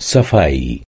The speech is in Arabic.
صفائی